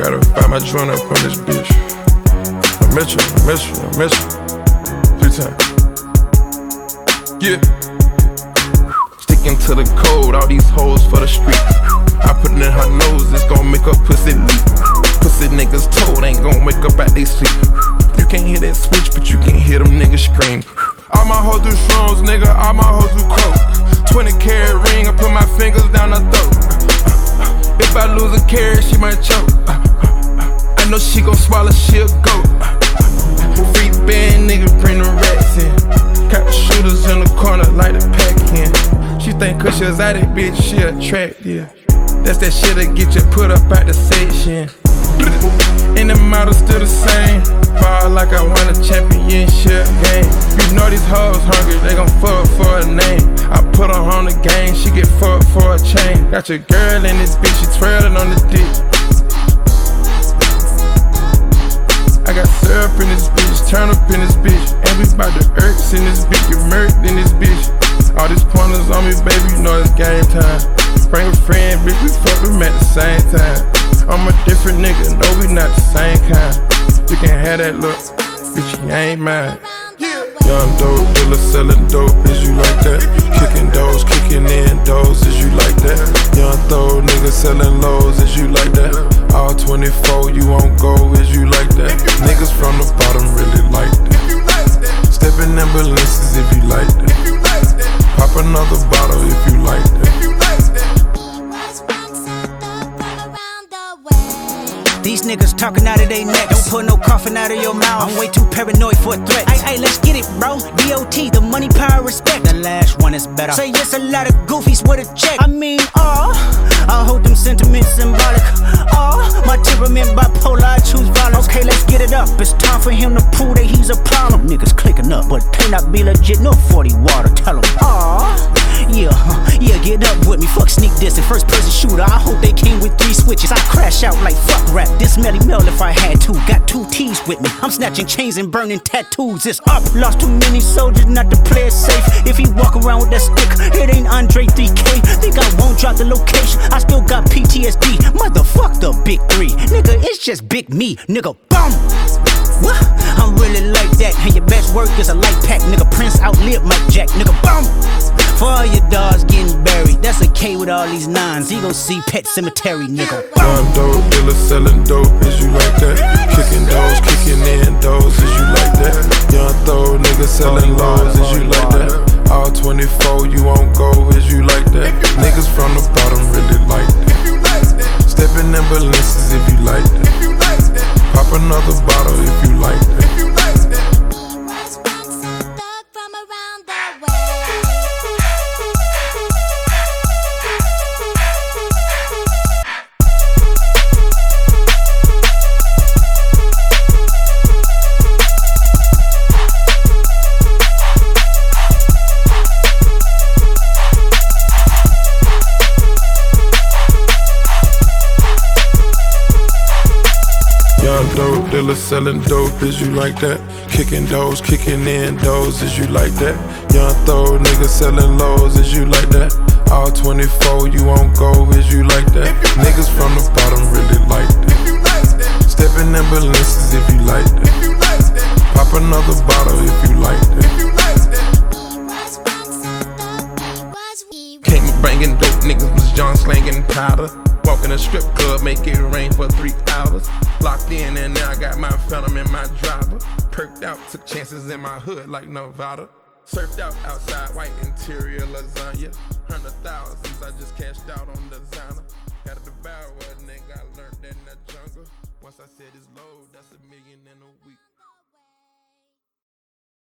I join up on this bitch. I miss you, I miss you, I miss you. Three times. Yeah. Sticking to the code, all these hoes for the street. I put it in her nose, it's gon' make her pussy leak. Pussy niggas told ain't gon' wake up at they sleep. You can't hear that switch, but you can hear them niggas scream. All my hoes do shrooms, nigga, all my hoes do coke. 20 carat ring, I put my fingers down her throat. I lose a carrot, she might choke. Uh, uh, uh, I know she gon' swallow, she'll go. Free band, nigga, bring the rats in. Got the shooters in the corner, like the pack in. She think cause she was at it, bitch, she attractive. That's that shit that get you put up at the section. And the model still the same. Ball like I won a championship game. You know these hoes hungry, they gon' fuck for a name. I put her on the game, she get fucked for a chain. Got your girl in this bitch, she twirling on the dick. I got syrup in this bitch, turn up in this bitch. And we bout the irks in this bitch, get murked in this bitch. All these pointers on me, baby, you know it's game time. Bring a friend, bitch, we fuck them at the same time. I'm a different nigga, no, we not the same kind. You can have that look, bitch, you ain't mine. Young dope dealer selling dope, is you like that? Kicking doors, kicking in doors, is you like that? Young throw nigga selling lows, is you like that? All 24, you won't go, is you like that? Niggas from the bottom really like that. Stepping ambulances if you like that. Pop another bottle niggas talking out of their neck. Don't put no coffin out of your mouth. I'm way too paranoid for a threat. Hey, hey, let's get it, bro. DOT, the money, power, respect. The last one is better. Say yes, a lot of goofies with a check. I mean, oh, I hold them sentiments symbolic. Oh, my temperament bipolar, I choose violence. Okay, let's get it up. It's time for him to prove that he's a problem. Niggas clicking up, but they not be legit. No 40 water, tell him. Oh, uh, yeah, huh, yeah, get up with me. Fuck sneak this and first person shooter. I hope they came with three switches. I crash out like fuck rap. This Melly Mel if I had to. Got two T's with me. I'm snatching chains and burning tattoos. It's up. Lost too many soldiers not to play it safe. If he walk around with that stick, it ain't Andre 3K. Think I won't drop the location. I still got PTSD. Motherfuck the big three. Nigga, it's just big me. Nigga, bum. What? I'm really like that. And your best work is a light pack. Nigga, Prince outlived Mike Jack. Nigga, bum. For all your dogs getting buried. That's a K with all these nines. He gon' see Pet Cemetery, nigga. Young dope dealer selling dope, is you like that? Kicking doors, kicking in doors, is you like that? Young throw nigga selling lows, is you like that? All 24, you won't go, is you like that? Niggas from the bottom really like that. Stepping in ambulances if you like that. Pop another bottle if you like that. Dope dealer selling dope, is you like that? Kicking doors, kicking in doors, is you like that? Young throw nigga selling lows, is you like that? All 24, you won't go, is you like that? Niggas from the bottom really like that. Stepping ambulances if you like that. Pop another bottle if you like that. Came banging dope niggas was John slanging powder. Walking a strip club, make it rain for three hours. Locked in and now I got my phantom in my driver. Perked out, took chances in my hood like Nevada. Surfed out outside, white interior lasagna. Hundred thousands, I just cashed out on designer.